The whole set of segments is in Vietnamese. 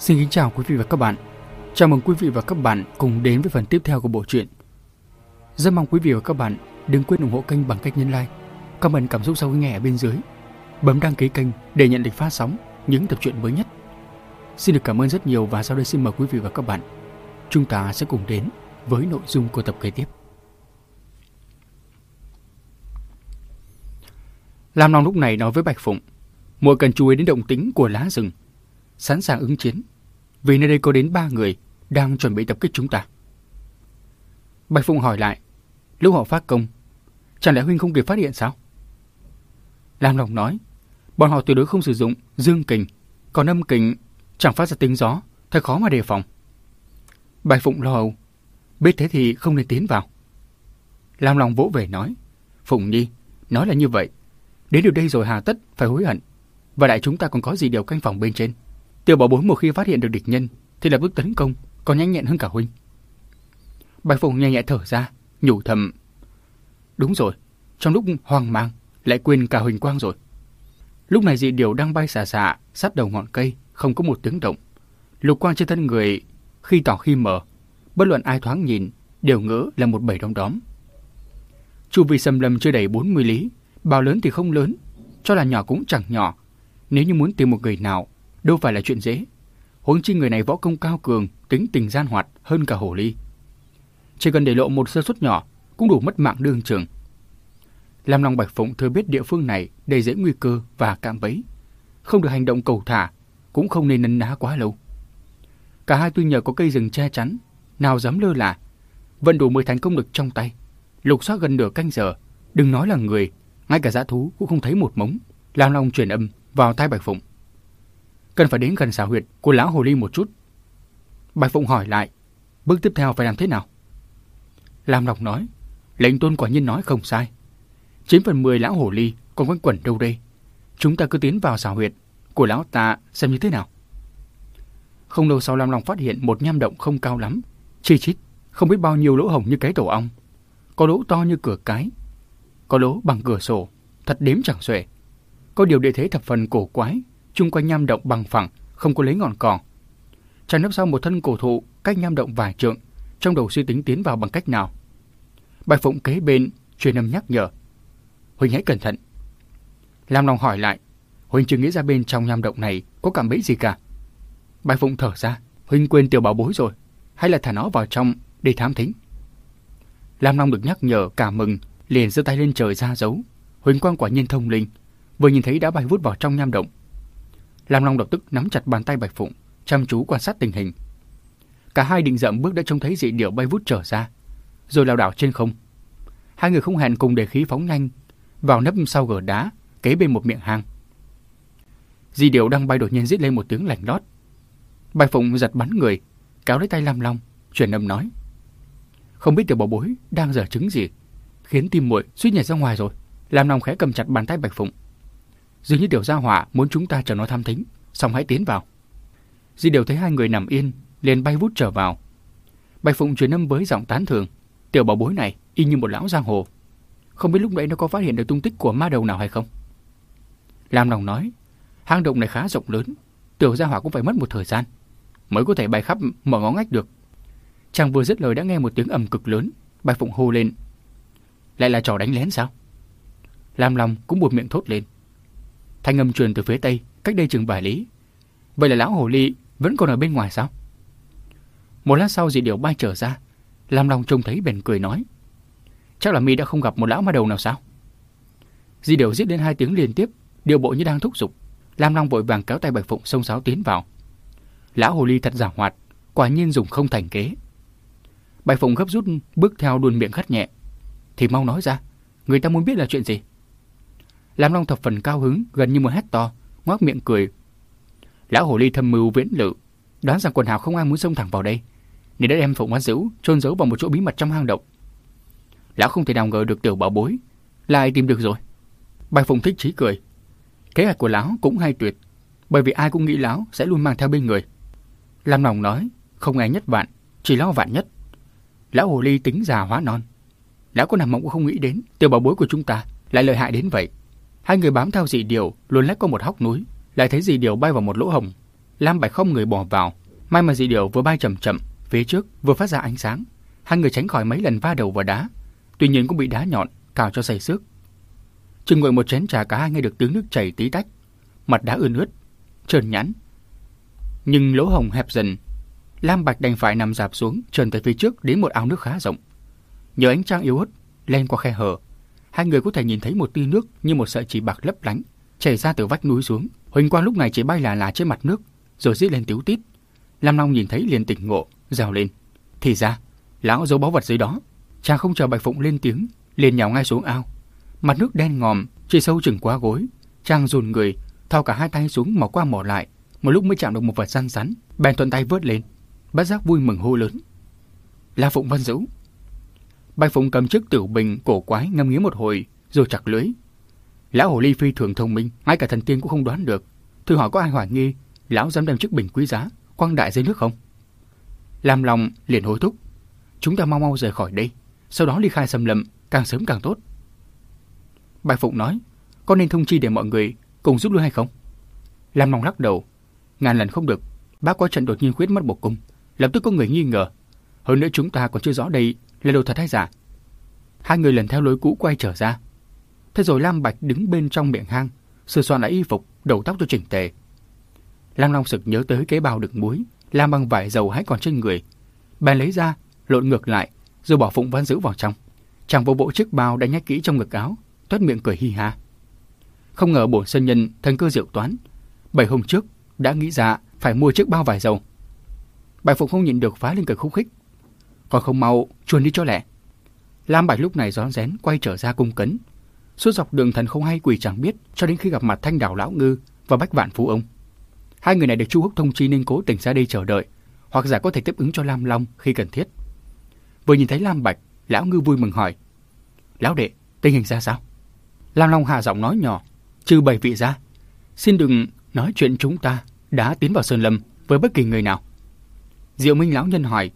Xin kính chào quý vị và các bạn. Chào mừng quý vị và các bạn cùng đến với phần tiếp theo của bộ truyện. Rất mong quý vị và các bạn đừng quên ủng hộ kênh bằng cách nhấn like, comment cảm xúc sau khi nghe ở bên dưới, bấm đăng ký kênh để nhận lịch phát sóng những tập truyện mới nhất. Xin được cảm ơn rất nhiều và sau đây xin mời quý vị và các bạn chúng ta sẽ cùng đến với nội dung của tập kế tiếp. Lam Long lúc này nói với Bạch Phụng, muội cần chú ý đến động tĩnh của lá rừng, sẵn sàng ứng chiến, vì nơi đây có đến ba người đang chuẩn bị tập kích chúng ta. Bạch Phụng hỏi lại, lúc họ phát công, chẳng lẽ huynh không kịp phát hiện sao? Lam Long nói, bọn họ tuyệt đối không sử dụng dương kình, còn âm kình chẳng phát ra tiếng gió, thật khó mà đề phòng. Bạch Phụng lo âu, biết thế thì không nên tiến vào. Lam Long vỗ về nói, Phụng Nhi, nói là như vậy, đến được đây rồi hà tất phải hối hận. Và đại chúng ta còn có gì điều canh phòng bên trên. Tiểu bảo bối một khi phát hiện được địch nhân thì lập tức tấn công, còn nhanh nhẹn hơn cả huynh. Bạch Phụng nhẹ nhẹ thở ra, nhủ thầm. Đúng rồi, trong lúc hoang mang, lại quên cả huỳnh quang rồi. Lúc này dị điều đang bay xà xà, sát đầu ngọn cây, không có một tiếng động. Lục quang trên thân người khi tỏ khi mở, bất luận ai thoáng nhìn đều ngỡ là một bầy đom đóm. Chu vi xâm lâm chưa đầy 40 lý, bao lớn thì không lớn, cho là nhỏ cũng chẳng nhỏ. Nếu như muốn tìm một người nào, đâu phải là chuyện dễ. Huống chi người này võ công cao cường, tính tình gian hoạt hơn cả hồ ly. Chỉ cần để lộ một sơ suất nhỏ cũng đủ mất mạng đương trường. Lam Long Bạch Phụng thừa biết địa phương này đầy dễ nguy cơ và cạm bẫy, không được hành động cầu thả, cũng không nên nấn ná quá lâu. Cả hai tuy nhờ có cây rừng che chắn, nào dám lơ là, vẫn đủ mới thành công được trong tay. Lục soát gần nửa canh giờ, đừng nói là người, ngay cả dã thú cũng không thấy một mống. Lam Long truyền âm vào tai Bạch Phụng. Cần phải đến gần xà huyệt của lão hồ ly một chút. Bạch Phụng hỏi lại, bước tiếp theo phải làm thế nào? Lam Long nói, lệnh tôn quả nhiên nói không sai. 9 phần 10 lão hồ ly còn quanh quẩn đâu đây? Chúng ta cứ tiến vào xào huyệt của lão ta xem như thế nào. Không lâu sau Lam Long phát hiện một nham động không cao lắm, chi chít, không biết bao nhiêu lỗ hổng như cái tổ ong. Có lỗ to như cửa cái, có lỗ bằng cửa sổ, thật đếm chẳng xuể. Có điều địa thế thập phần cổ quái, chung quanh nham động bằng phẳng, không có lấy ngọn cỏ. Chàng nấp sau một thân cổ thụ, cách nham động vài trượng, trong đầu suy tính tiến vào bằng cách nào. Bạch Phụng kế bên, truyền âm nhắc nhở. huynh hãy cẩn thận. Lam Long hỏi lại, huynh chưa nghĩ ra bên trong nham động này có cảm bẫy gì cả. Bạch Phụng thở ra, huynh quên tiểu bảo bối rồi, hay là thả nó vào trong để thám thính. Lam Long được nhắc nhở cả mừng, liền giơ tay lên trời ra dấu. Huỳnh quang quả nhiên thông linh, vừa nhìn thấy đã bay vút vào trong nham động. Lam Long lập tức nắm chặt bàn tay Bạch Phụng, chăm chú quan sát tình hình. Cả hai định dậm bước đã trông thấy dị điểu bay vút trở ra, rồi lao đảo trên không. Hai người không hẹn cùng để khí phóng nhanh, vào nấp sau gờ đá, kế bên một miệng hang. Dị điểu đang bay đột nhiên rít lên một tiếng lạnh lót. Bạch Phụng giật bắn người, kéo lấy tay Lam Long, truyền âm nói. Không biết tiểu bảo bối đang dở trứng gì, khiến tim muội suýt nhảy ra ngoài rồi. Lam Long khẽ cầm chặt bàn tay Bạch Phụng. Dường như tiểu gia hỏa muốn chúng ta chờ nó tham thính, xong hãy tiến vào. Di đều thấy hai người nằm yên, liền bay vút trở vào. Bạch Phụng truyền âm với giọng tán thường, Tiểu bảo bối này y như một lão giang hồ. Không biết lúc nãy nó có phát hiện được tung tích của ma đầu nào hay không? Lam Long nói, hang động này khá rộng lớn, tiểu gia hỏa cũng phải mất một thời gian mới có thể bay khắp mở ngõ ngách được. Chàng vừa dứt lời đã nghe một tiếng ầm cực lớn, Bạch Phụng hô lên. Lại là trò đánh lén sao? Lam Long cũng buột miệng thốt lên. Thanh âm truyền từ phía tây, cách đây chừng vài lý. Vậy là lão hồ ly vẫn còn ở bên ngoài sao? Một lát sau dị điệu bay trở ra, Lam Long trông thấy bèn cười nói. Chắc là mi đã không gặp một lão ma đầu nào sao? Di Điều giết đến hai tiếng liên tiếp, điều bộ như đang thúc giục. Lam Long vội vàng kéo tay Bạch Phụng xông sáo tiến vào. Lão hồ ly thật giả hoạt, quả nhiên dùng không thành kế. Bạch Phụng gấp rút bước theo đuôn miệng khắt nhẹ. Thì mau nói ra, người ta muốn biết là chuyện gì? Lam Long thập phần cao hứng, gần như muốn hét to, ngoác miệng cười. Lão hồ ly thâm mưu viễn lự, đoán rằng quần hào không ai muốn xông thẳng vào đây, nên đã đem Phụng Oán Dữ chôn giấu vào một chỗ bí mật trong hang động. Lão không thể nào ngờ được tiểu bảo bối, lại tìm được rồi. Bạch Phụng thích chí cười. Kế hoạch của lão cũng hay tuyệt, bởi vì ai cũng nghĩ lão sẽ luôn mang theo bên người. Lam Long nói, không ai nhất vạn, chỉ lo vạn nhất. Lão hồ ly tính già hóa non. Lão có nằm mộng cũng không nghĩ đến, tiểu bảo bối của chúng ta lại lợi hại đến vậy. Hai người bám theo dị điều, luôn lách qua một hốc núi, lại thấy dị điều bay vào một lỗ hồng. Lam Bạch không người bỏ vào. May mà dị điểu vừa bay chậm chậm, phía trước vừa phát ra ánh sáng. Hai người tránh khỏi mấy lần va đầu vào đá. Tuy nhiên cũng bị đá nhọn, cào cho say xước. Chừng ngồi một chén trà cả hai nghe được tiếng nước chảy tí tách. Mặt đá ươn ướt, trơn nhẵn. Nhưng lỗ hồng hẹp dần. Lam Bạch đành phải nằm dạp xuống, trần tới phía trước đến một ao nước khá rộng. Nhờ ánh trăng yếu ớt, len qua khe hở, hai người có thể nhìn thấy một tia nước như một sợi chỉ bạc lấp lánh chảy ra từ vách núi xuống. Huỳnh quang lúc này chỉ bay là là trên mặt nước, rồi rít lên tiếu tít. Lam Long nhìn thấy liền tỉnh ngộ, rào lên. Thì ra, lão giấu báu vật dưới đó. Chàng không chờ Bạch Phụng lên tiếng, liền nhào ngay xuống ao. Mặt nước đen ngòm, chỉ sâu chừng quá gối. Chàng dùn người, thao cả hai tay xuống mò qua mò lại, một lúc mới chạm được một vật răng rắn, bèn thuận tay vớt lên. Bất giác vui mừng hô lớn. La Phụng vân Dữu. Bạch Phụng cầm chiếc tiểu bình cổ quái ngâm nghĩ một hồi, rồi chặt lưới, Lão hồ ly phi thường thông minh, ngay cả thần tiên cũng không đoán được. Thử hỏi có ai hoài nghi lão dám đem chiếc bình quý giá quăng đại dưới nước không? Làm lòng liền hối thúc. Chúng ta mau mau rời khỏi đây, sau đó ly khai xâm lâm, càng sớm càng tốt. Bạch Phụng nói, có nên thông chi để mọi người cùng giúp lui hay không? làm lòng lắc đầu, ngàn lần không được. Bác có trận đột nhiên khuyết mất một cung, lập tức có người nghi ngờ. Hơn nữa chúng ta còn chưa rõ đây là đồ thật hay giả. Hai người lần theo lối cũ quay trở ra, Thế rồi Lam Bạch đứng bên trong miệng hang, sửa soạn lại y phục, đầu tóc cho chỉnh tề. Lam Long sực nhớ tới cái bao đựng muối, làm bằng vải dầu hãy còn trên người. Bèn lấy ra, lộn ngược lại, rồi bỏ Phụng Văn Giữ vào trong. Chàng vô bộ chiếc bao đã nhét kỹ trong ngực áo, toát miệng cười hi ha. Không ngờ bổn sơn nhân thần cơ diệu toán, bảy hôm trước đã nghĩ ra phải mua chiếc bao vải dầu. Bạch Phụng không nhịn được phá lên cười khúc khích. Còn không mau chuồn đi cho lẹ. Lam Bạch lúc này rón rén quay trở ra cung cấn, Suốt dọc đường thần không hay quỷ chẳng biết cho đến khi gặp mặt Thanh Đảo Lão Ngư và Bách Vạn Phú ông. Hai người này được Chu Húc thông chi nên cố tình ra đây chờ đợi, hoặc giả có thể tiếp ứng cho Lam Long khi cần thiết. Vừa nhìn thấy Lam Bạch, Lão Ngư vui mừng hỏi. Lão đệ, tình hình ra sao? Lam Long hạ giọng nói nhỏ, trừ bảy vị ra. Xin đừng nói chuyện chúng ta đã tiến vào Sơn Lâm với bất kỳ người nào. Diệu Minh Lão Nhân hỏi,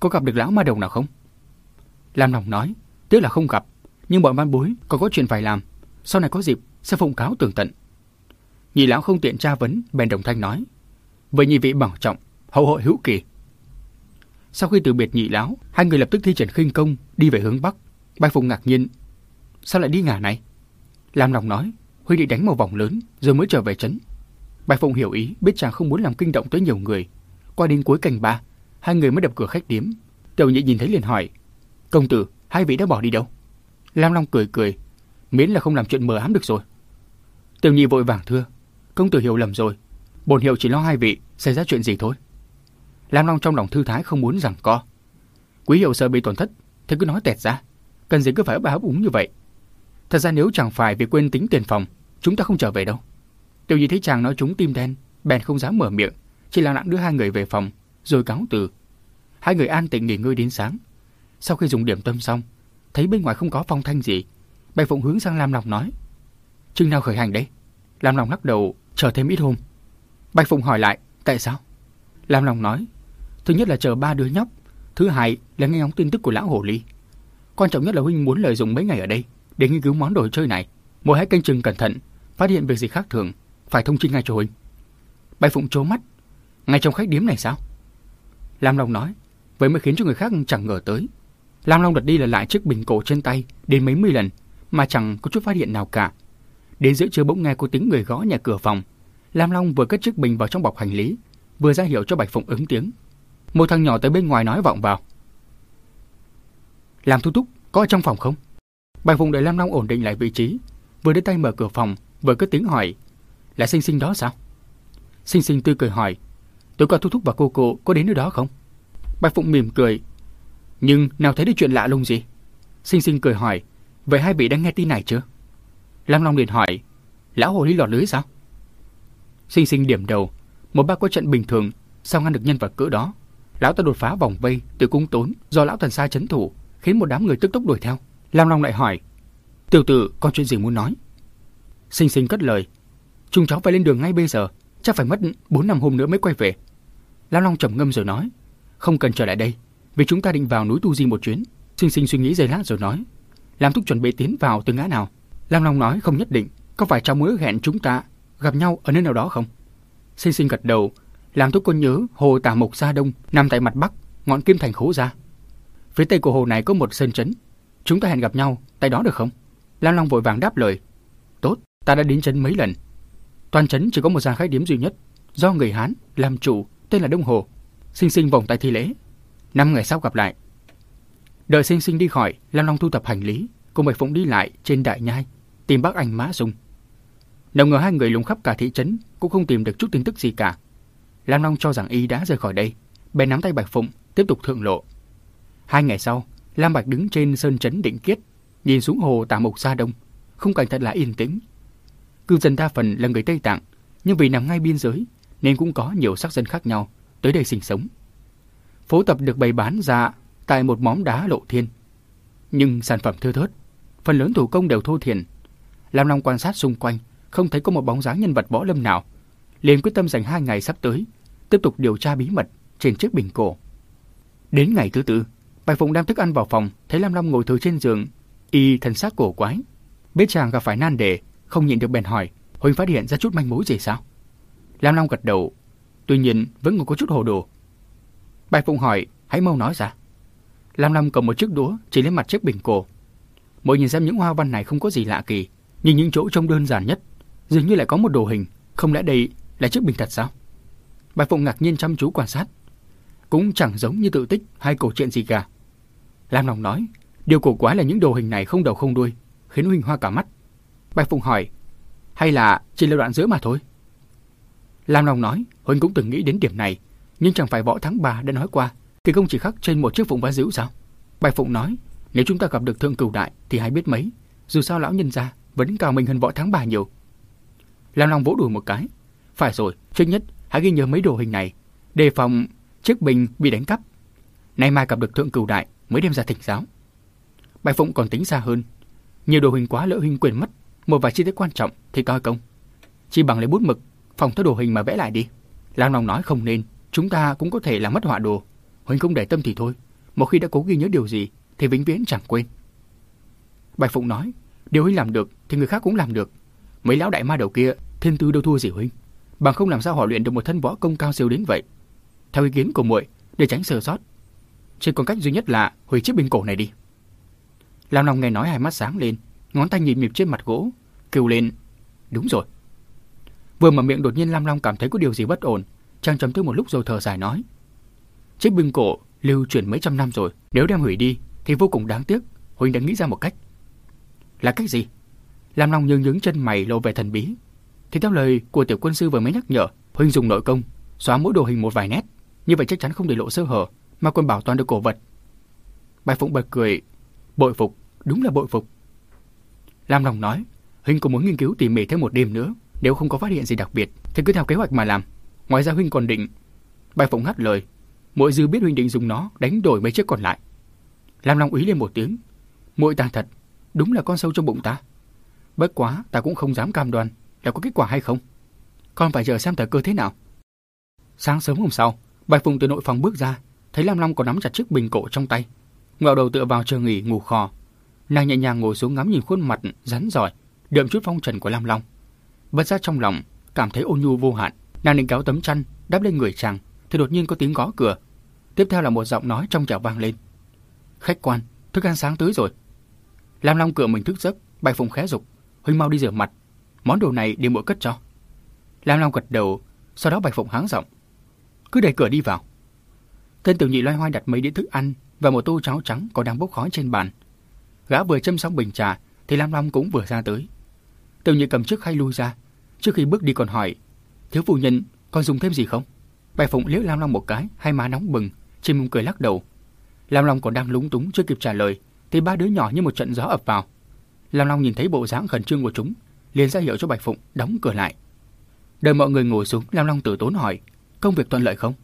có gặp được Lão Ma Đầu nào không? Lam Long nói, tiếc là không gặp, nhưng bọn văn bối còn có chuyện phải làm, sau này có dịp sẽ phụng cáo tường tận. Nhị lão không tiện tra vấn, bèn đồng thanh nói: "Vậy nhị vị bảo trọng, hậu hội hữu kỳ." Sau khi từ biệt nhị lão, hai người lập tức thi triển khinh công đi về hướng bắc. Bạch Phụng ngạc nhiên, sao lại đi ngả này? Lam Long nói, Huy định đánh một vòng lớn rồi mới trở về trấn. Bạch Phụng hiểu ý, biết chàng không muốn làm kinh động tới nhiều người. Qua đến cuối cành ba, hai người mới đập cửa khách điếm. Tiểu nhị nhìn thấy liền hỏi, công tử, hai vị đã bỏ đi đâu? Lam Long cười cười, miễn là không làm chuyện mờ ám được rồi. Tiểu nhị vội vàng thưa, công tử hiểu lầm rồi, bổn hiệu chỉ lo hai vị xảy ra chuyện gì thôi. Lam Long trong lòng thư thái không muốn rằng co. Quý hiệu sợ bị tổn thất, thì cứ nói tẹt ra, cần gì cứ phải báo úng như vậy. Thật ra nếu chẳng phải vì quên tính tiền phòng, chúng ta không trở về đâu. Tiểu nhị thấy chàng nói chúng tim đen, bèn không dám mở miệng, chỉ lặng lặng đưa hai người về phòng, rồi cáo từ. Hai người an tịnh nghỉ ngơi đến sáng. Sau khi dùng điểm tâm xong, thấy bên ngoài không có phong thanh gì. Bạch Phụng hướng sang Lam Long nói. Chừng nào khởi hành đấy? Lam Long lắc đầu, chờ thêm ít hôm. Bạch Phụng hỏi lại, tại sao? Lam Long nói, thứ nhất là chờ ba đứa nhóc, thứ hai là nghe ngóng tin tức của lão hồ ly. Quan trọng nhất là huynh muốn lợi dụng mấy ngày ở đây để nghiên cứu món đồ chơi này. Mỗi hãy canh chừng cẩn thận, phát hiện việc gì khác thường, phải thông chi ngay cho huynh. Bạch Phụng trố mắt, ngay trong khách điếm này sao? Lam Long nói, vậy mới khiến cho người khác chẳng ngờ tới. Lam Long đặt đi là lại chiếc bình cổ trên tay đến mấy mươi lần mà chẳng có chút phát hiện nào cả. Đến giữa trưa bỗng nghe có tiếng người gõ nhà cửa phòng. Lam Long vừa cất chiếc bình vào trong bọc hành lý, vừa ra hiệu cho Bạch Phụng ứng tiếng. Một thằng nhỏ tới bên ngoài nói vọng vào. Làm thu túc, có ở trong phòng không? Bạch Phụng đợi Lam Long ổn định lại vị trí, vừa đưa tay mở cửa phòng, vừa cất tiếng hỏi. Là Sinh Sinh đó sao? Sinh Sinh tươi cười hỏi. Tối qua Thúc thúc và cô cô có đến nơi đó không? Bạch Phụng mỉm cười, nhưng nào thấy được chuyện lạ lùng gì? Sinh sinh cười hỏi, vậy hai vị đã nghe tin này chưa? Lam Long liền hỏi, lão hồ ly lọt lưới sao? Sinh sinh điểm đầu, một ba có trận bình thường, sao ngăn được nhân vật cỡ đó? Lão ta đột phá vòng vây từ cung tốn do lão thần sai chấn thủ, khiến một đám người tức tốc đuổi theo. Lam Long lại hỏi, tiểu tử có chuyện gì muốn nói? Sinh sinh cất lời, chúng cháu phải lên đường ngay bây giờ, chắc phải mất 4 năm hôm nữa mới quay về. Lam Long trầm ngâm rồi nói, không cần trở lại đây, vì chúng ta định vào núi Tu Di một chuyến. Sinh sinh suy nghĩ giây lát rồi nói. Làm thúc chuẩn bị tiến vào từ ngã nào? Lam Long nói không nhất định. Có phải trong mối hẹn chúng ta gặp nhau ở nơi nào đó không? Sinh sinh gật đầu. Làm thúc cô nhớ hồ Tà Mộc Sa Đông nằm tại mặt bắc, ngọn Kim Thành khố ra. Phía tây của hồ này có một sơn trấn. Chúng ta hẹn gặp nhau tại đó được không? Lam Long vội vàng đáp lời. Tốt, ta đã đến trấn mấy lần. Toàn trấn chỉ có một gian khách điếm duy nhất, do người Hán làm chủ, tên là Đông Hồ. Sinh sinh vòng tay thi lễ. Năm ngày sau gặp lại. Đợi sinh sinh đi khỏi, Lam Long thu thập hành lý, cùng Bạch Phụng đi lại trên đại nhai, tìm bác anh Mã Dung. Nào ngờ hai người lùng khắp cả thị trấn cũng không tìm được chút tin tức gì cả. Lam Long cho rằng y đã rời khỏi đây, bèn nắm tay Bạch Phụng tiếp tục thượng lộ. Hai ngày sau, Lam Bạch đứng trên sơn trấn định kiết, nhìn xuống hồ Tà mục xa đông, không cảnh thật là yên tĩnh. Cư dân đa phần là người Tây Tạng, nhưng vì nằm ngay biên giới nên cũng có nhiều sắc dân khác nhau tới đây sinh sống. Phố tập được bày bán ra tại một móng đá lộ thiên, nhưng sản phẩm thưa thớt, phần lớn thủ công đều thô thiển. Lam Long quan sát xung quanh, không thấy có một bóng dáng nhân vật võ lâm nào, liền quyết tâm dành hai ngày sắp tới tiếp tục điều tra bí mật trên chiếc bình cổ. Đến ngày thứ tư, Bạch Phụng đem thức ăn vào phòng, thấy Lam Long ngồi thừa trên giường, y thần sắc cổ quái. Biết chàng gặp phải nan đề, không nhịn được bèn hỏi, Huynh phát hiện ra chút manh mối gì sao? Lam Long gật đầu, tuy nhiên vẫn còn có chút hồ đồ. Bạch Phụng hỏi, hãy mau nói ra. Lam Long cầm một chiếc đũa chỉ lên mặt chiếc bình cổ. Mỗi nhìn xem những hoa văn này không có gì lạ kỳ, nhưng những chỗ trông đơn giản nhất, dường như lại có một đồ hình, không lẽ đây là chiếc bình thật sao? Bạch Phụng ngạc nhiên chăm chú quan sát, cũng chẳng giống như tự tích hay cổ truyện gì cả. Lam Long nói, điều cổ quái là những đồ hình này không đầu không đuôi, khiến huynh hoa cả mắt. Bạch Phụng hỏi, hay là chỉ là đoạn giữa mà thôi? Lam Long nói, huynh cũng từng nghĩ đến điểm này, nhưng chẳng phải võ thắng bà đã nói qua, thì không chỉ khắc trên một chiếc phụng vá dữ sao? Bạch Phụng nói, nếu chúng ta gặp được thượng cửu đại thì hay biết mấy, dù sao lão nhân gia vẫn cao mình hơn võ thắng bà nhiều. Lam Long vỗ đùi một cái, phải rồi, trước nhất hãy ghi nhớ mấy đồ hình này, đề phòng chiếc bình bị đánh cắp. Nay mai gặp được thượng cửu đại mới đem ra thỉnh giáo. Bạch Phụng còn tính xa hơn, nhiều đồ hình quá lỡ hình quyền mất, một vài chi tiết quan trọng thì coi công. Chỉ bằng lấy bút mực, phòng theo đồ hình mà vẽ lại đi. Lam Long nói không nên, chúng ta cũng có thể làm mất họa đồ. Huynh không để tâm thì thôi, một khi đã cố ghi nhớ điều gì thì vĩnh viễn chẳng quên. Bạch Phụng nói, điều huynh làm được thì người khác cũng làm được. Mấy lão đại ma đầu kia, thiên tư đâu thua gì huynh. Bằng không làm sao họ luyện được một thân võ công cao siêu đến vậy. Theo ý kiến của muội, để tránh sơ sót, chỉ còn cách duy nhất là hủy chiếc bình cổ này đi. Lam Long nghe nói hai mắt sáng lên, ngón tay nhìn nhịp trên mặt gỗ, kêu lên, đúng rồi. Vừa mở miệng đột nhiên Lam Long cảm thấy có điều gì bất ổn, chàng trầm tư một lúc rồi thở dài nói. Chiếc binh cổ lưu truyền mấy trăm năm rồi, nếu đem hủy đi thì vô cùng đáng tiếc, Huynh đã nghĩ ra một cách. Là cách gì? Lam Long nhướng nhướng chân mày lộ vẻ thần bí. Thì theo lời của tiểu quân sư vừa mới nhắc nhở, Huynh dùng nội công, xóa mỗi đồ hình một vài nét, như vậy chắc chắn không để lộ sơ hở, mà còn bảo toàn được cổ vật. Bạch Phụng bật cười, bội phục, đúng là bội phục. Lam Long nói, Huynh cũng muốn nghiên cứu tỉ mỉ thêm một đêm nữa, nếu không có phát hiện gì đặc biệt thì cứ theo kế hoạch mà làm. Ngoài ra Huynh còn định... Bạch Phụng ngắt lời, Muội dư biết Huynh định dùng nó đánh đổi mấy chiếc còn lại. Lam Long úy lên một tiếng, muội ta thật, đúng là con sâu trong bụng ta. Bất quá, ta cũng không dám cam đoan là có kết quả hay không. Con phải chờ xem thời cơ thế nào. Sáng sớm hôm sau, Bạch Phụng từ nội phòng bước ra, thấy Lam Long còn nắm chặt chiếc bình cổ trong tay, ngạo đầu tựa vào chờ nghỉ ngủ khò. Nàng nhẹ nhàng ngồi xuống ngắm nhìn khuôn mặt rắn giỏi, đượm chút phong trần của Lam Long. Bất giác trong lòng cảm thấy ôn nhu vô hạn, nàng định kéo tấm chăn đắp lên người chàng, thì đột nhiên có tiếng gõ cửa. Tiếp theo là một giọng nói trong trẻo vang lên. Khách quan, thức ăn sáng tới rồi. Lam Long cửa mình thức giấc, Bạch Phụng khẽ dục, huynh mau đi rửa mặt, món đồ này để muội cất cho. Lam Long gật đầu, sau đó Bạch Phụng háng giọng, cứ đẩy cửa đi vào. Tên tiểu nhị loay hoay đặt mấy đĩa thức ăn và một tô cháo trắng còn đang bốc khói trên bàn. Gã vừa châm xong bình trà thì Lam Long cũng vừa ra tới. Tiểu nhị cầm chiếc khay lui ra, trước khi bước đi còn hỏi, thiếu phụ nhân còn dùng thêm gì không? Bạch Phụng liếc Lam Long một cái, hai má nóng bừng, chỉ mong cười lắc đầu. Lam Long còn đang lúng túng chưa kịp trả lời, thì ba đứa nhỏ như một trận gió ập vào. Lam Long nhìn thấy bộ dáng khẩn trương của chúng, liền ra hiệu cho Bạch Phụng đóng cửa lại. Đợi mọi người ngồi xuống, Lam Long tử tốn hỏi, công việc thuận lợi không?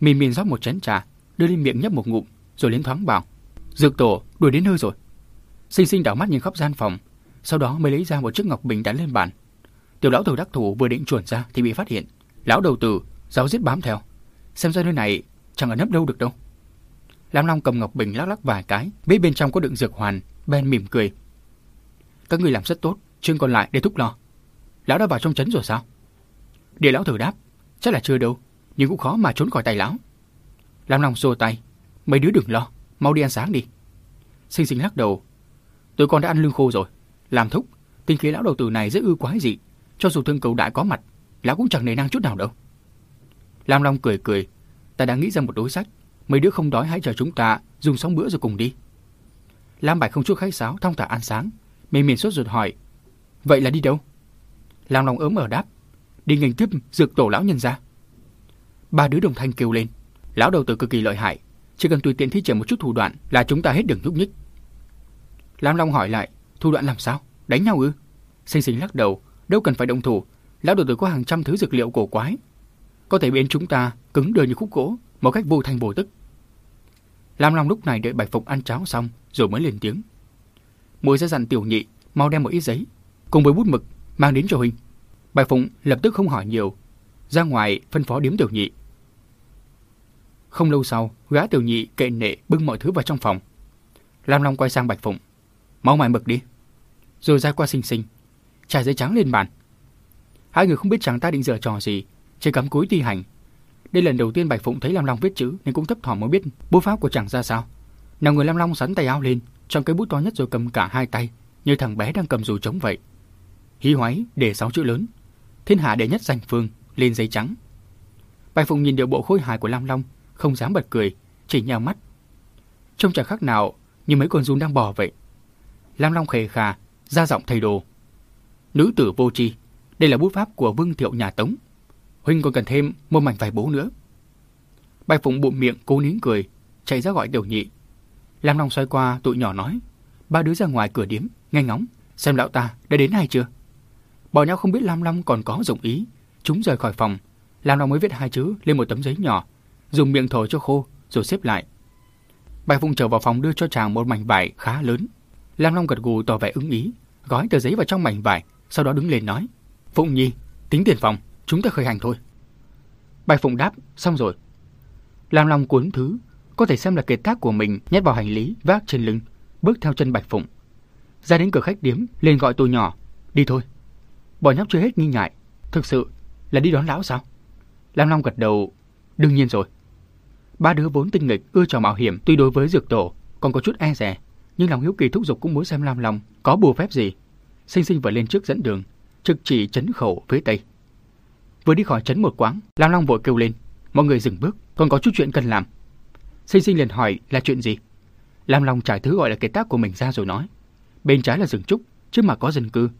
Mìn Mìn rót một chén trà, đưa lên miệng nhấp một ngụm, rồi liến thoáng bảo, dược tổ đuổi đến nơi rồi. Sinh Sinh đảo mắt nhìn khắp gian phòng, sau đó mới lấy ra một chiếc ngọc bình đặt lên bàn. Tiểu lão đầu đắc thủ vừa định chuẩn ra thì bị phát hiện, lão đầu tử giáo giết bám theo, xem ra nơi này chẳng ở nấp đâu được đâu. Lam Long cầm ngọc bình lắc lắc vài cái, biết bên trong có đựng dược hoàn, Ben mỉm cười. Các người làm rất tốt, chương còn lại để thúc lo. Lão đã vào trong trấn rồi sao? Địa lão thử đáp, chắc là chưa đâu, nhưng cũng khó mà trốn khỏi tay lão. Lam Long xua tay, mấy đứa đừng lo, mau đi ăn sáng đi. Sinh sinh lắc đầu, tôi con đã ăn lương khô rồi, làm thúc, tinh khí lão đầu tử này rất ư quái dị, cho dù thương cầu đại có mặt, lão cũng chẳng nề năng chút nào đâu. Lam Long cười cười, ta đã nghĩ ra một đối sách, mấy đứa không đói hãy chờ chúng ta dùng xong bữa rồi cùng đi. Lam Bạch không chút khách sáo, thong thả ăn sáng, mềm miền sốt ruột hỏi, vậy là đi đâu? Lam Long ớm ở đáp, đi ngành tiếp dược tổ lão nhân ra. Ba đứa đồng thanh kêu lên, lão đầu tử cực kỳ lợi hại, chỉ cần tùy tiện thi triển một chút thủ đoạn là chúng ta hết đường nhúc nhích. Lam Long hỏi lại, thủ đoạn làm sao? Đánh nhau ư? Sinh sinh lắc đầu, đâu cần phải động thủ, lão đầu tử có hàng trăm thứ dược liệu cổ quái, có thể biến chúng ta cứng đờ như khúc gỗ, một cách vô thành vô tức. Lam Long lúc này đợi Bạch Phục ăn cháo xong rồi mới lên tiếng. Mùi ra dặn tiểu nhị mau đem một ít giấy cùng với bút mực mang đến cho huynh. Bạch Phụng lập tức không hỏi nhiều, ra ngoài phân phó điếm tiểu nhị. Không lâu sau, gã tiểu nhị kệ nệ bưng mọi thứ vào trong phòng. Lam Long quay sang Bạch Phụng, mau mài mực đi. Rồi ra qua xinh xinh, trải giấy trắng lên bàn. Hai người không biết chàng ta định dở trò gì, chỉ cắm cúi thi hành. Đây lần đầu tiên Bạch Phụng thấy Lam Long viết chữ nên cũng thấp thỏm mới biết bố pháp của chàng ra sao. Nào người Lam Long sắn tay áo lên, trong cái bút to nhất rồi cầm cả hai tay, như thằng bé đang cầm dù trống vậy. Hí hoái để sáu chữ lớn, thiên hạ đệ nhất danh phương lên giấy trắng. Bạch Phụng nhìn điệu bộ khôi hài của Lam Long, không dám bật cười, chỉ nhào mắt. Trông chẳng khác nào như mấy con run đang bò vậy. Lam Long khề khà, ra giọng thầy đồ. Nữ tử vô tri, đây là bút pháp của Vương Thiệu nhà Tống. Huynh còn cần thêm một mảnh vải bố nữa. Bạch Phụng bụng miệng cố nín cười, chạy ra gọi tiểu nhị. Lam Long xoay qua tụi nhỏ nói, ba đứa ra ngoài cửa điếm, nghe ngóng, xem lão ta đã đến hay chưa. Bọn nhau không biết Lam Long còn có dụng ý, chúng rời khỏi phòng. Lam Long mới viết hai chữ lên một tấm giấy nhỏ, dùng miệng thổi cho khô, rồi xếp lại. Bạch Phụng trở vào phòng đưa cho chàng một mảnh vải khá lớn. Lam Long gật gù tỏ vẻ ứng ý, gói tờ giấy vào trong mảnh vải, sau đó đứng lên nói, Phụng Nhi, tính tiền phòng. Chúng ta khởi hành thôi. Bạch Phụng đáp, xong rồi. Lam Long cuốn thứ, có thể xem là kiệt tác của mình nhét vào hành lý, vác trên lưng, bước theo chân Bạch Phụng. Ra đến cửa khách điếm, lên gọi tôi nhỏ, đi thôi. Bọn nhóc chưa hết nghi ngại, thực sự là đi đón lão sao? Lam Long gật đầu, đương nhiên rồi. Ba đứa vốn tinh nghịch, ưa trò mạo hiểm, tuy đối với dược tổ còn có chút e dè, nhưng lòng hiếu kỳ thúc giục cũng muốn xem Lam Long có bùa phép gì. Sinh sinh vừa lên trước dẫn đường, trực chỉ chấn khẩu phía tây. Vừa đi khỏi chấn một quán, Lam Long vội kêu lên. Mọi người dừng bước, còn có chút chuyện cần làm. Sinh sinh liền hỏi là chuyện gì? Lam Long trải thứ gọi là kiệt tác của mình ra rồi nói. Bên trái là rừng trúc, trước mà có dân cư.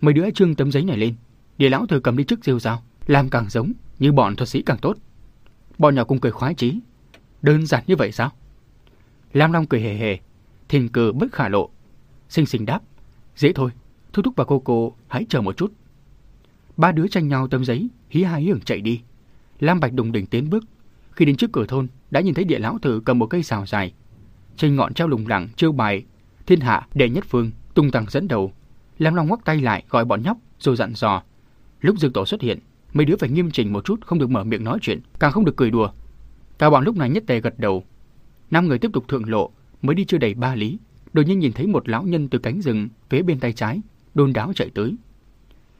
Mấy đứa trương tấm giấy này lên. Địa lão thừa cầm đi trước rêu dao, làm càng giống như bọn thuật sĩ càng tốt. Bọn nhỏ cùng cười khoái chí. Đơn giản như vậy sao? Lam Long cười hề hề, thình cờ bất khả lộ. Sinh sinh đáp, dễ thôi, Thu Thúc và cô cô hãy chờ một chút. Ba đứa tranh nhau tấm giấy, hí hai hưởng chạy đi. Lam Bạch đùng đỉnh tiến bước. Khi đến trước cửa thôn, đã nhìn thấy địa lão tử cầm một cây xào dài. Trên ngọn treo lủng lẳng chiêu bài, thiên hạ đệ nhất phương, tung tăng dẫn đầu. Lam Long ngoắc tay lại gọi bọn nhóc, rồi dặn dò. Lúc Dương Tổ xuất hiện, mấy đứa phải nghiêm chỉnh một chút, không được mở miệng nói chuyện, càng không được cười đùa. Cả bọn lúc này nhất tề gật đầu. Năm người tiếp tục thượng lộ, mới đi chưa đầy ba lý, đột nhiên nhìn thấy một lão nhân từ cánh rừng phía bên tay trái, đôn đáo chạy tới.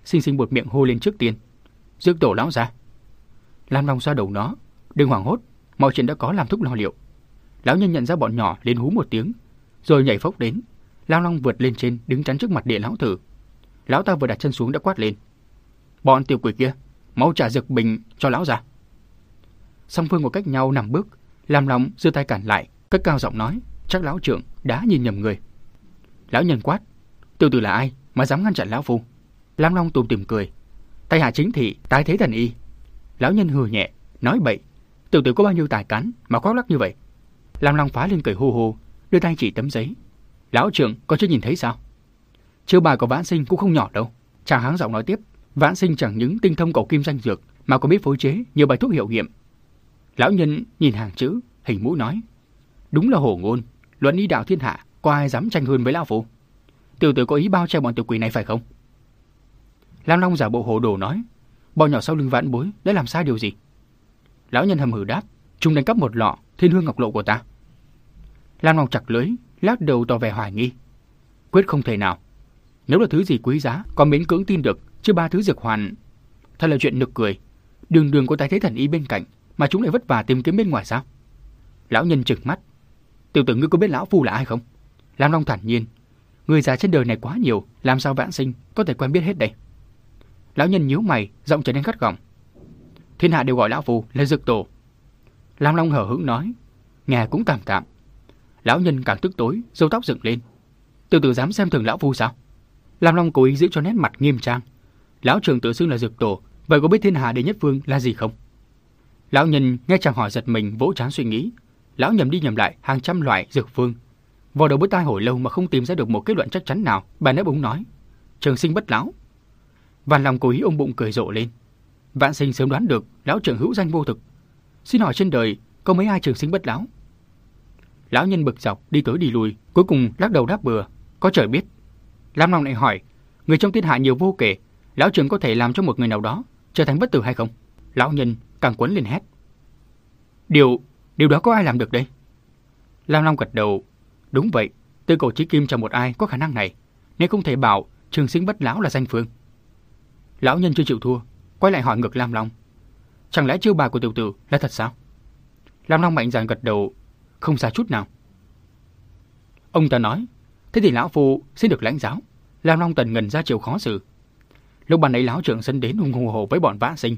Sinh sinh buột miệng hô lên trước tiên. rước tổ lão ra. Lam Long xoa đầu nó. Đừng hoảng hốt, mọi chuyện đã có làm thúc lo liệu. Lão nhân nhận ra bọn nhỏ lên hú một tiếng, rồi nhảy phốc đến. Lam Long vượt lên trên, đứng chắn trước mặt địa lão tử. Lão ta vừa đặt chân xuống đã quát lên. Bọn tiểu quỷ kia, mau trả dược bình cho lão ra. Song phương một cách nhau nằm bước, Lam Long giơ tay cản lại, cất cao giọng nói, chắc lão trưởng đã nhìn nhầm người. Lão nhân quát, tiêu tử là ai mà dám ngăn chặn lão phu? Lam Long tùm tìm cười. Tay hạ chính thị, tái thế thần y. Lão nhân hừ nhẹ, nói bậy. Tiểu tử có bao nhiêu tài cán mà khoác lắc như vậy? Lam Long phá lên cười hù hù, đưa tay chỉ tấm giấy. Lão trưởng có chưa nhìn thấy sao? Chiêu bài của vãn sinh cũng không nhỏ đâu. Chàng háng giọng nói tiếp, vãn sinh chẳng những tinh thông cầu kim danh dược mà còn biết phối chế nhiều bài thuốc hiệu nghiệm. Lão nhân nhìn hàng chữ, hình mũi nói. Đúng là hồ ngôn, luận y đạo thiên hạ, có ai dám tranh hơn với lão phu? Tiểu tử có ý bao che bọn tiểu quỷ này phải không? Lam Long giả bộ hồ đồ nói, bọn nhỏ sau lưng vãn bối đã làm sai điều gì? Lão nhân hầm hử đáp, chúng đánh cắp một lọ thiên hương ngọc lộ của ta. Lam Long chặt lưới, lắc đầu tỏ vẻ hoài nghi. Quyết không thể nào. Nếu là thứ gì quý giá, còn miễn cưỡng tin được, chứ ba thứ dược hoàn. Thật là chuyện nực cười. Đường đường có tài thế thần y bên cạnh, mà chúng lại vất vả tìm kiếm bên ngoài sao? Lão nhân trừng mắt. Tiểu tử ngươi có biết lão phu là ai không? Lam Long thản nhiên. Người già trên đời này quá nhiều, làm sao vạn sinh có thể quen biết hết đây? Lão nhân nhíu mày, giọng trở nên gắt gỏng. Thiên hạ đều gọi lão phu là dược tổ. Lam Long hở hững nói, nghe cũng tạm tạm. Lão nhân càng tức tối, râu tóc dựng lên. Tiểu tử dám xem thường lão phu sao? Lam Long cố ý giữ cho nét mặt nghiêm trang. Lão trường tự xưng là dược tổ, vậy có biết thiên hạ đệ nhất phương là gì không? Lão nhân nghe chàng hỏi giật mình vỗ trán suy nghĩ. Lão nhầm đi nhầm lại hàng trăm loại dược phương. Vào đầu bứt tai hồi lâu mà không tìm ra được một kết luận chắc chắn nào, bà nếp úng nói. Trường sinh bất lão. vạn Long cố ý ôm bụng cười rộ lên. Vạn sinh sớm đoán được lão trưởng hữu danh vô thực. Xin hỏi trên đời có mấy ai trường sinh bất lão? Lão nhân bực dọc đi tới đi lui, cuối cùng lắc đầu đáp bừa. Có trời biết. Lam Long lại hỏi, người trong thiên hạ nhiều vô kể, lão trưởng có thể làm cho một người nào đó trở thành bất tử hay không? Lão nhân càng quấn lên hét. Điều, điều đó có ai làm được đây? Lam Long gật đầu. Đúng vậy, từ cổ chí kim chẳng một ai có khả năng này, nên không thể bảo trường sinh bất lão là danh phương. Lão nhân chưa chịu thua, quay lại hỏi ngược Lam Long. Chẳng lẽ chiêu bài của tiểu tử là thật sao? Lam Long mạnh dạn gật đầu, không xa chút nào. Ông ta nói, thế thì lão phu xin được lãnh giáo. Lam Long tần ngần ra chiều khó xử. Lúc ban ấy lão trưởng sân đến hùng hùng hồ với bọn vã sinh,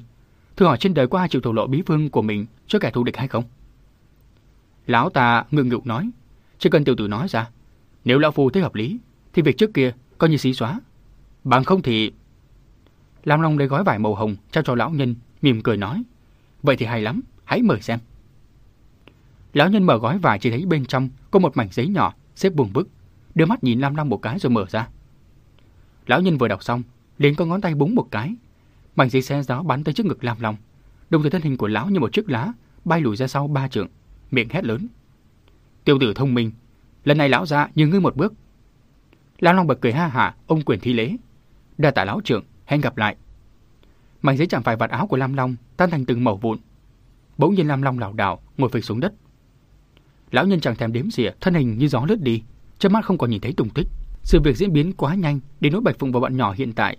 thử hỏi trên đời có ai chịu thổ lộ bí phương của mình cho kẻ thù địch hay không? Lão ta ngừng ngựu nói, chỉ cần tiểu tử nói ra, nếu lão phu thấy hợp lý, thì việc trước kia coi như xí xóa. Bằng không thì... Lam Long lấy gói vải màu hồng trao cho lão nhân, mỉm cười nói, vậy thì hay lắm, hãy mời xem. Lão nhân mở gói vải chỉ thấy bên trong có một mảnh giấy nhỏ xếp buồn bức, đưa mắt nhìn Lam Long một cái rồi mở ra. Lão nhân vừa đọc xong, liền có ngón tay búng một cái, mảnh giấy xe gió bắn tới trước ngực Lam Long, đồng thời thân hình của lão như một chiếc lá bay lùi ra sau ba trượng, miệng hét lớn. Tiêu tử thông minh, lần này lão ra như ngươi một bước. Lam Long bật cười ha hả, ông quyền thi lễ. Đa tả lão trưởng, hẹn gặp lại. Mảnh giấy chạm phải vạt áo của Lam Long tan thành từng mẩu vụn. Bỗng nhiên Lam Long lảo đảo ngồi phịch xuống đất. Lão nhân chẳng thèm đếm xỉa, thân hình như gió lướt đi, chớp mắt không còn nhìn thấy tung tích. Sự việc diễn biến quá nhanh đến nỗi Bạch Phụng và bọn nhỏ hiện tại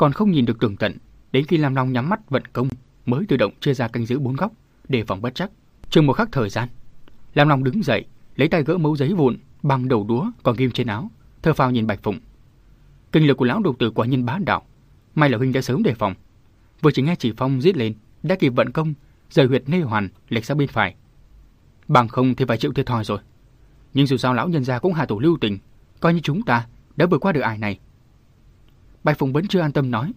còn không nhìn được tường tận, đến khi Lam Long nhắm mắt vận công mới tự động chia ra canh giữ bốn góc để phòng bất chắc. Chừng một khắc thời gian, Lam Long đứng dậy, lấy tay gỡ mấu giấy vụn bằng đầu đúa còn ghim trên áo, thơ phào nhìn Bạch Phụng. Kinh lực của lão đầu tử quả nhân bá đạo, may là huynh đã sớm đề phòng. Vừa chỉ nghe chỉ phong giết lên, đã kịp vận công, rời huyệt nê hoàn lệch sang bên phải. Bằng không thì phải chịu thiệt thòi rồi. Nhưng dù sao lão nhân gia cũng hạ tổ lưu tình, coi như chúng ta đã vượt qua được ải này. Bạch Phụng vẫn chưa an tâm nói,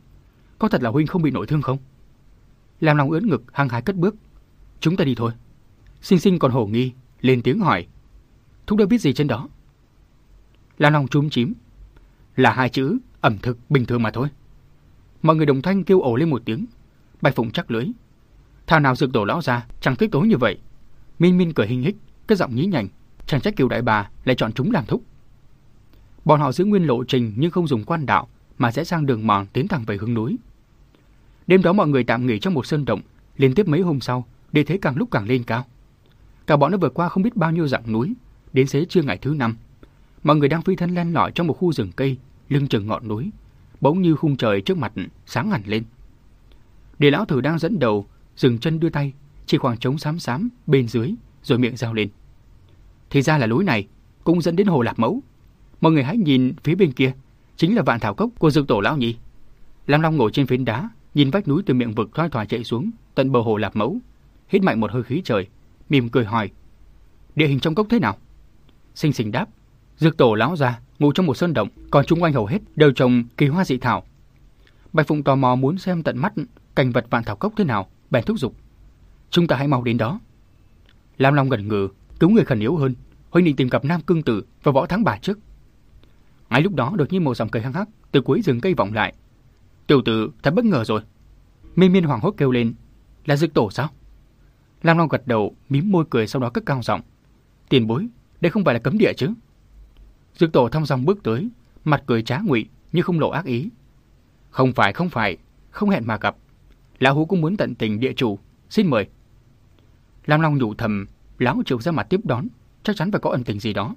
có thật là huynh không bị nội thương không? Làm lòng ướn ngực hăng hái cất bước. Chúng ta đi thôi. Sinh sinh còn hổ nghi, lên tiếng hỏi. Thúc đã biết gì trên đó? Lan lòng trúng chím. Là hai chữ ẩm thực bình thường mà thôi. Mọi người đồng thanh kêu ổ lên một tiếng. Bạch Phụng chắc lưới. Thao nào dược đổ lão ra, chẳng thích tối như vậy. Min Min cười hình hích, cái giọng nhí nhảnh. Chẳng trách kiều đại bà lại chọn chúng làm thúc. Bọn họ giữ nguyên lộ trình nhưng không dùng quan đạo mà sẽ sang đường mòn tiến thẳng về hướng núi. Đêm đó mọi người tạm nghỉ trong một sơn động, liên tiếp mấy hôm sau, địa thế càng lúc càng lên cao. Cả bọn đã vượt qua không biết bao nhiêu dặm núi, đến xế trưa ngày thứ năm. Mọi người đang phi thân len lỏi trong một khu rừng cây, lưng chừng ngọn núi, bỗng như khung trời trước mặt sáng hẳn lên. Địa lão thử đang dẫn đầu, dừng chân đưa tay, chỉ khoảng trống xám xám bên dưới, rồi miệng giao lên. Thì ra là núi này, cũng dẫn đến hồ Lạp Mẫu. Mọi người hãy nhìn phía bên kia, chính là vạn thảo cốc của dược tổ lão nhị. Lam Long ngồi trên phiến đá, nhìn vách núi từ miệng vực thoai thoải chạy xuống, tận bờ hồ Lạp Mẫu, hít mạnh một hơi khí trời, mỉm cười hỏi: "Địa hình trong cốc thế nào?" Sinh Sinh đáp: "Dược tổ lão già ngủ trong một sơn động, còn chúng quanh hầu hết đều trồng kỳ hoa dị thảo." Bạch Phụng tò mò muốn xem tận mắt cảnh vật vạn thảo cốc thế nào, bèn thúc giục: "Chúng ta hãy mau đến đó." Lam Long gần ngừ, cứu người khẩn yếu hơn, huynh định tìm gặp Nam Cương Tử và Võ Thắng Bà trước. Ngay lúc đó đột nhiên một dòng cười hăng hắc từ cuối rừng cây vọng lại. Tiểu tử thật bất ngờ rồi. Miên Miên hoàng hốt kêu lên, là dược tổ sao? Lam Long gật đầu, mím môi cười sau đó cất cao giọng. Tiền bối, đây không phải là cấm địa chứ? Dược tổ thong dong bước tới, mặt cười trá ngụy nhưng không lộ ác ý. Không phải, không phải, không hẹn mà gặp. Lão Hú cũng muốn tận tình địa chủ, xin mời. Lam Long nhủ thầm, lão triệu ra mặt tiếp đón, chắc chắn phải có ẩn tình gì đó.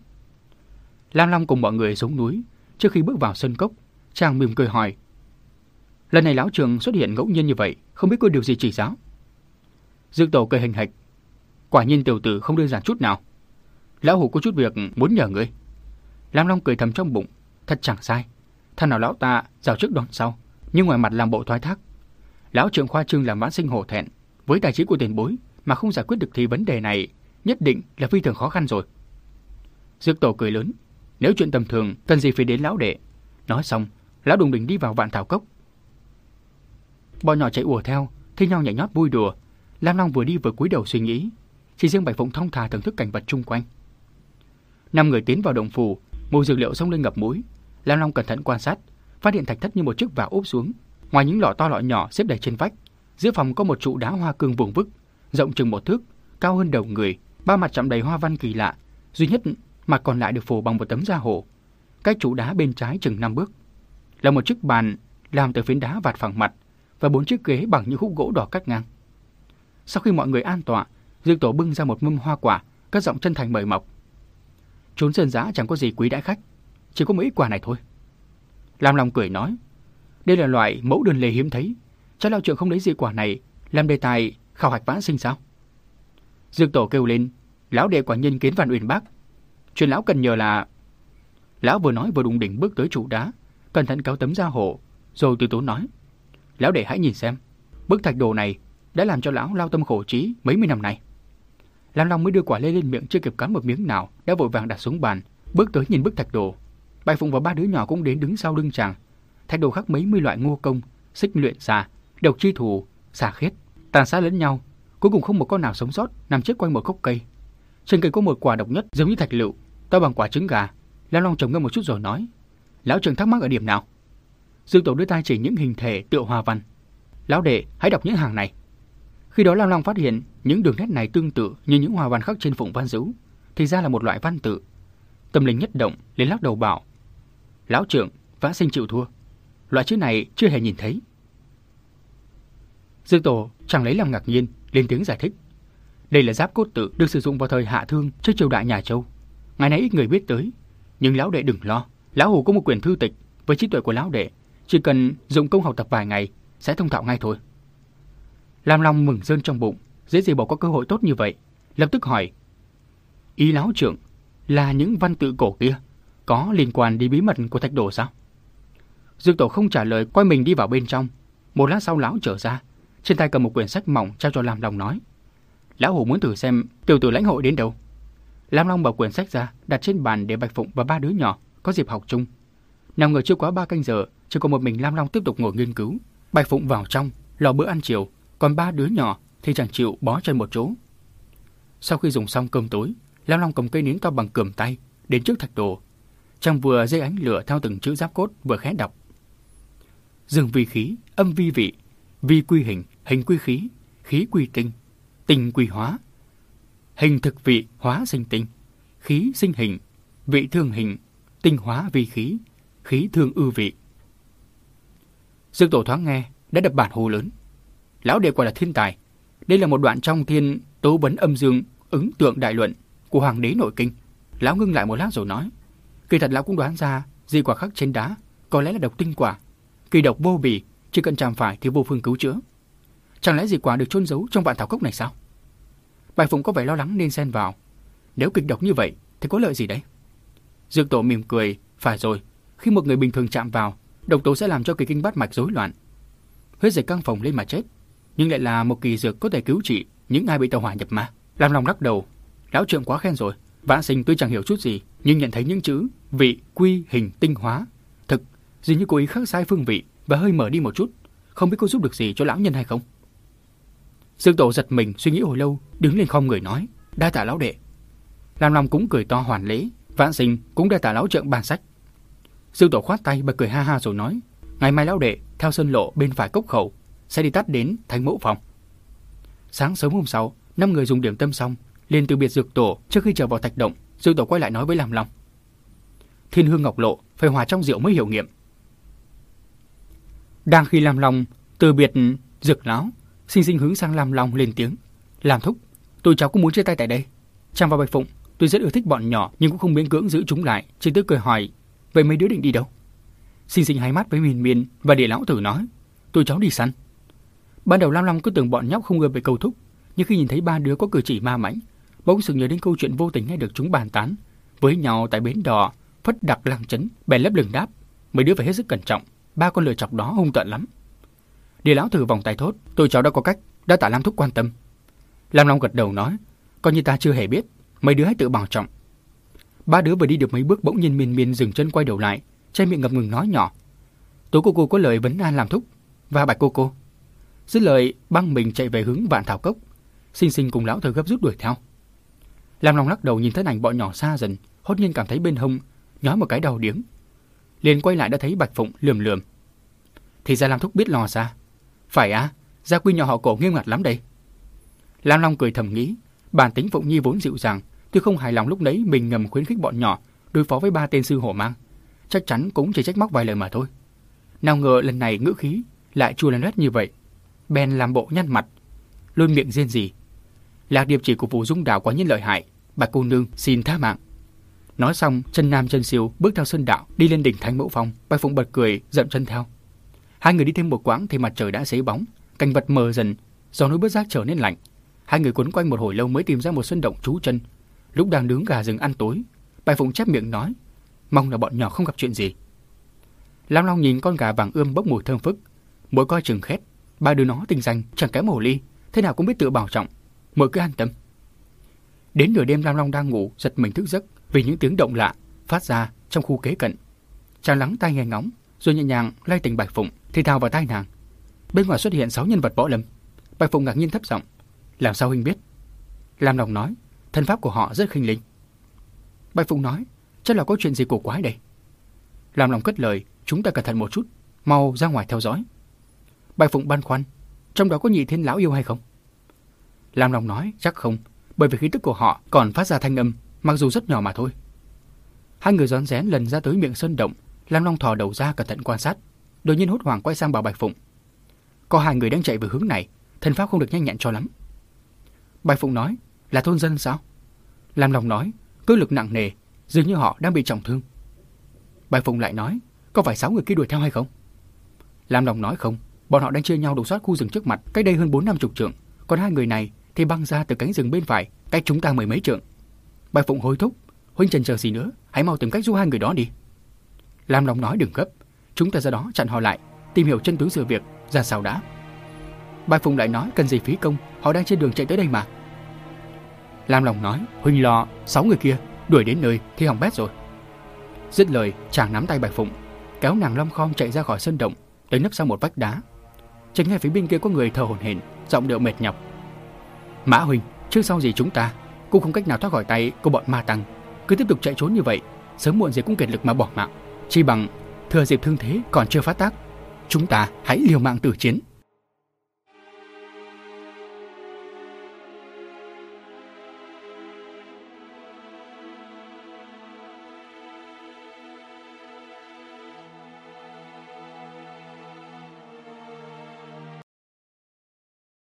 Lam Long cùng mọi người xuống núi, trước khi bước vào sân cốc, chàng mỉm cười hỏi. Lần này lão trường xuất hiện ngẫu nhiên như vậy, không biết có điều gì chỉ giáo. Dương Tổ cười hình hạch. Quả nhiên tiểu tử không đơn giản chút nào. Lão Hủ có chút việc muốn nhờ ngươi. Lam Long cười thầm trong bụng, thật chẳng sai. Thằng nào lão ta rào trước đón sau, nhưng ngoài mặt làm bộ thoái thác. Lão trưởng khoa trương làm vãn sinh hổ thẹn, với tài trí của tiền bối mà không giải quyết được thì vấn đề này nhất định là phi thường khó khăn rồi. Dược tổ cười lớn, nếu chuyện tầm thường cần gì phải đến lão đệ. Nói xong, lão đùng đỉnh đi vào vạn thảo cốc. Bọn nhỏ chạy ùa theo, thi nhau nhảy nhót vui đùa. Lam Long vừa đi vừa cúi đầu suy nghĩ, chỉ riêng Bạch Phụng thông thả thưởng thức cảnh vật chung quanh. Năm người tiến vào động phủ, mùi dược liệu xông lên ngập mũi. Lam Long cẩn thận quan sát, phát hiện thạch thất như một chiếc vải úp xuống. Ngoài những lọ to lọ nhỏ xếp đầy trên vách, giữa phòng có một trụ đá hoa cương vuông vức, rộng chừng một thước, cao hơn đầu người, ba mặt chạm đầy hoa văn kỳ lạ, duy nhất mặt còn lại được phủ bằng một tấm da hổ. Cái trụ đá bên trái chừng năm bước là một chiếc bàn làm từ phiến đá vạt phẳng mặt và bốn chiếc ghế bằng những khúc gỗ đỏ cắt ngang. Sau khi mọi người an tọa, Dương Tổ bưng ra một mâm hoa quả, cất giọng chân thành mời mọc. Trốn sơn giá chẳng có gì quý đãi khách, chỉ có mấy quả này thôi. Lam Long cười nói, đây là loại mẫu đơn lề hiếm thấy, chắc lão trưởng không lấy gì quả này làm đề tài khảo hạch vãn sinh sao? Dương Tổ kêu lên, lão đệ quả nhân kiến văn uyển bác. Chuyện lão cần nhờ là... Lão vừa nói vừa đụng đỉnh bước tới trụ đá, cẩn thận kéo tấm ra hộ, rồi từ tốn nói. Lão đệ hãy nhìn xem, bức thạch đồ này đã làm cho lão lao tâm khổ trí mấy mươi năm nay. Lam Long mới đưa quả lê lên miệng chưa kịp cắn một miếng nào, đã vội vàng đặt xuống bàn, bước tới nhìn bức thạch đồ. Bạch Phụng và ba đứa nhỏ cũng đến đứng sau lưng chàng. Thạch đồ khắc mấy mươi loại ngô công, xích luyện xà, độc chi thủ, xà khiết, tàn sát lẫn nhau, cuối cùng không một con nào sống sót, nằm chết quanh một gốc cây. Trên cây có một quả độc nhất giống như thạch lựu, to bằng quả trứng gà. Lam Long trầm ngâm một chút rồi nói: "Lão trưởng thắc mắc ở điểm nào?" Dương Tổ đưa tay chỉ những hình thể tựa hoa văn. "Lão đệ, hãy đọc những hàng này." Khi đó Lam Long phát hiện những đường nét này tương tự như những hoa văn khắc trên phụng văn dấu, thì ra là một loại văn tự. Tâm linh nhất động, lên lắc đầu bảo: "Lão trưởng, vã sinh chịu thua. Loại chữ này chưa hề nhìn thấy." Dương Tổ chẳng lấy làm ngạc nhiên, lên tiếng giải thích. Đây là giáp cốt tự được sử dụng vào thời Hạ Thương trước triều đại nhà Châu. Ngày nay ít người biết tới, nhưng lão đệ đừng lo, lão hồ có một quyển thư tịch với trí tuệ của lão đệ, chỉ cần dụng công học tập vài ngày sẽ thông thạo ngay thôi. Lam Long mừng rơn trong bụng, dễ gì bỏ có cơ hội tốt như vậy, lập tức hỏi: "Ý lão trưởng là những văn tự cổ kia có liên quan đến bí mật của thạch đồ sao?" Dương Tổ không trả lời, quay mình đi vào bên trong. Một lát sau lão trở ra, trên tay cầm một quyển sách mỏng trao cho Lam Long nói: "Lão hủ muốn thử xem tiểu tử lãnh hội đến đâu." Lam Long mở quyển sách ra, đặt trên bàn để Bạch Phụng và ba đứa nhỏ có dịp học chung. nào ngờ chưa quá ba canh giờ, chỉ có một mình Lam Long tiếp tục ngồi nghiên cứu. Bạch Phụng vào trong, lò bữa ăn chiều, còn ba đứa nhỏ thì chẳng chịu bó chân một chỗ. Sau khi dùng xong cơm tối, Lam Long cầm cây nến to bằng cườm tay đến trước thạch đồ. Chàng vừa dây ánh lửa theo từng chữ giáp cốt vừa khẽ đọc. Dương vi khí, âm vi vị, vi quy hình, hình quy khí, khí quy tinh, tinh quy hóa. Hình thực vị, hóa sinh tinh, khí sinh hình, vị thương hình, tinh hóa vi khí, khí thương ư vị. Dương Tổ thoáng nghe, đã đập bản hồ lớn. Lão đệ quả là thiên tài. Đây là một đoạn trong thiên tố vấn âm dương ứng tượng đại luận của hoàng đế nội kinh. Lão ngưng lại một lát rồi nói. Kỳ thật lão cũng đoán ra di quả khắc trên đá có lẽ là độc tinh quả. Kỳ độc vô bì, chỉ cần chạm phải thì vô phương cứu chữa. Chẳng lẽ di quả được chôn giấu trong vạn thảo cốc này sao? Bài Phụng có vẻ lo lắng nên xen vào. Nếu kịch độc như vậy thì có lợi gì đấy? Dương Tổ mỉm cười, phải rồi, khi một người bình thường chạm vào, độc tố sẽ làm cho kỳ kinh bát mạch rối loạn. Huyết dịch căng phòng lên mà chết, nhưng lại là một kỳ dược có thể cứu trị những ai bị tàu hỏa nhập ma. Làm lòng lắc đầu, lão trưởng quá khen rồi. Vãn sinh tuy chẳng hiểu chút gì, nhưng nhận thấy những chữ vị, quy, hình, tinh hóa, thực, dường như cố ý khắc sai phương vị và hơi mở đi một chút, không biết cô giúp được gì cho lão nhân hay không. Dương Tổ giật mình suy nghĩ hồi lâu, đứng lên không người nói, đa tạ lão đệ. Lam Long cũng cười to hoàn lễ, Vạn Sinh cũng đa tạ lão trượng bàn sách. Dương Tổ khoát tay bật cười ha ha rồi nói, ngày mai lão đệ theo sơn lộ bên phải cốc khẩu sẽ đi tắt đến Thánh Mẫu phòng. Sáng sớm hôm sau, năm người dùng điểm tâm xong, liền từ biệt dược tổ trước khi trở vào thạch động, dược Tổ quay lại nói với Lam Long. Thiên hương ngọc lộ phải hòa trong rượu mới hiểu nghiệm. Đang khi Lam Long từ biệt dược lão, sinh sinh hướng sang Lam Long lên tiếng. Làm thúc, tôi cháu cũng muốn chia tay tại đây. trang vào Bạch Phụng, tôi rất ưa thích bọn nhỏ nhưng cũng không miễn cưỡng giữ chúng lại. Chỉ tức cười hỏi, vậy mấy đứa định đi đâu? Sinh sinh hai mắt với miền miền và địa lão tử nói, tôi cháu đi săn. Ban đầu Lam Long cứ tưởng bọn nhóc không ngờ về cầu thúc, Nhưng khi nhìn thấy ba đứa có cử chỉ ma mãnh, bỗng sự nhớ đến câu chuyện vô tình nghe được chúng bàn tán với nhau tại bến đò, phất đặc lăng chấn, bèn lấp lửng đáp. Mấy đứa phải hết sức cẩn trọng, ba con lừa chọc đó hung tợn lắm. Địa lão thử vòng tay thốt, tôi cháu đã có cách, đã tả Lam Thúc quan tâm. Lam Long gật đầu nói, coi như ta chưa hề biết, mấy đứa hãy tự bảo trọng. Ba đứa vừa đi được mấy bước bỗng nhiên miên miên dừng chân quay đầu lại, che miệng ngập ngừng nói nhỏ. Tố cô cô có lời vấn an làm thúc, và bạch cô cô. Dứt lời băng mình chạy về hướng vạn thảo cốc, sinh sinh cùng lão thờ gấp rút đuổi theo. Lam Long lắc đầu nhìn thấy ảnh bọn nhỏ xa dần, hốt nhiên cảm thấy bên hông nhói một cái đầu điếng. Liền quay lại đã thấy Bạch Phụng lườm lườm. Thì ra Lam Thúc biết lo xa. Phải à, gia quy nhỏ họ cổ nghiêm ngặt lắm đây. Lam Long cười thầm nghĩ, bản tính Phụng Nhi vốn dịu dàng, tôi không hài lòng lúc đấy mình ngầm khuyến khích bọn nhỏ đối phó với ba tên sư hổ mang. Chắc chắn cũng chỉ trách móc vài lời mà thôi. Nào ngờ lần này ngữ khí lại chua lên rét như vậy. Ben làm bộ nhăn mặt, luôn miệng riêng gì. Lạc điệp chỉ của vụ dũng Đạo quá nhiên lợi hại, bạch cô nương xin tha mạng. Nói xong, chân nam chân siêu bước theo sơn đạo đi lên đỉnh Thánh Mẫu Phong. Bạch Phụng bật cười, dậm chân theo. Hai người đi thêm một quãng thì mặt trời đã xế bóng, cảnh vật mờ dần, gió núi bớt giác trở nên lạnh. Hai người quấn quanh một hồi lâu mới tìm ra một sân động trú chân. Lúc đang nướng gà rừng ăn tối, Bạch Phụng chép miệng nói, mong là bọn nhỏ không gặp chuyện gì. Lam Long nhìn con gà vàng ươm bốc mùi thơm phức, mỗi coi chừng khét, ba đứa nó tình danh chẳng kém hồ ly, thế nào cũng biết tự bảo trọng, mời cứ an tâm. Đến nửa đêm Lam Long đang ngủ, giật mình thức giấc, vì những tiếng động lạ phát ra trong khu kế cận. Chàng lắng tai nghe ngóng, rồi nhẹ nhàng lay tỉnh Bạch Phụng thì thào vào tai nàng. Bên ngoài xuất hiện sáu nhân vật võ lâm. Bạch Phụng ngạc nhiên thấp giọng, làm sao huynh biết? Lam Long nói, thân pháp của họ rất khinh linh. Bạch Phụng nói, chắc là có chuyện gì cổ quái đây. Lam Long cất lời, chúng ta cẩn thận một chút, mau ra ngoài theo dõi. Bạch Phụng băn khoăn, trong đó có nhị thiên lão yêu hay không? Lam Long nói, chắc không, bởi vì khí tức của họ còn phát ra thanh âm mặc dù rất nhỏ mà thôi. Hai người rón rén lần ra tới miệng sơn động, Lam Long thò đầu ra cẩn thận quan sát, đột nhiên hốt hoảng quay sang bảo Bạch Phụng. Có hai người đang chạy về hướng này, thân pháp không được nhanh nhẹn cho lắm. Bạch Phụng nói, là thôn dân sao? Lam Long nói, cơ lực nặng nề, dường như họ đang bị trọng thương. Bạch Phụng lại nói, có phải sáu người kia đuổi theo hay không? Lam Long nói không, bọn họ đang chia nhau lục soát khu rừng trước mặt, cách đây hơn bốn năm chục trượng, còn hai người này thì băng ra từ cánh rừng bên phải, cách chúng ta mười mấy trượng. Bạch Phụng hối thúc, huynh chần chờ gì nữa, hãy mau tìm cách giúp hai người đó đi. Lam Long nói đừng gấp, chúng ta ra đó chặn họ lại, tìm hiểu chân tướng sự việc, ra sao đã. Bạch Phụng lại nói cần gì phí công, họ đang trên đường chạy tới đây mà. Lam Long nói, huynh lo, sáu người kia đuổi đến nơi thì hỏng bét rồi. Dứt lời, chàng nắm tay Bạch Phụng, kéo nàng long khom chạy ra khỏi sân động, tới nấp sau một vách đá. Chính ngay phía bên kia có người thở hổn hển, giọng điệu mệt nhọc. Mã huynh, trước sau gì chúng ta cũng không cách nào thoát khỏi tay của bọn ma tăng. Cứ tiếp tục chạy trốn như vậy, sớm muộn gì cũng kiệt lực mà bỏ mạng. Chi bằng thừa dịp thương thế còn chưa phát tác, chúng ta hãy liều mạng tử chiến.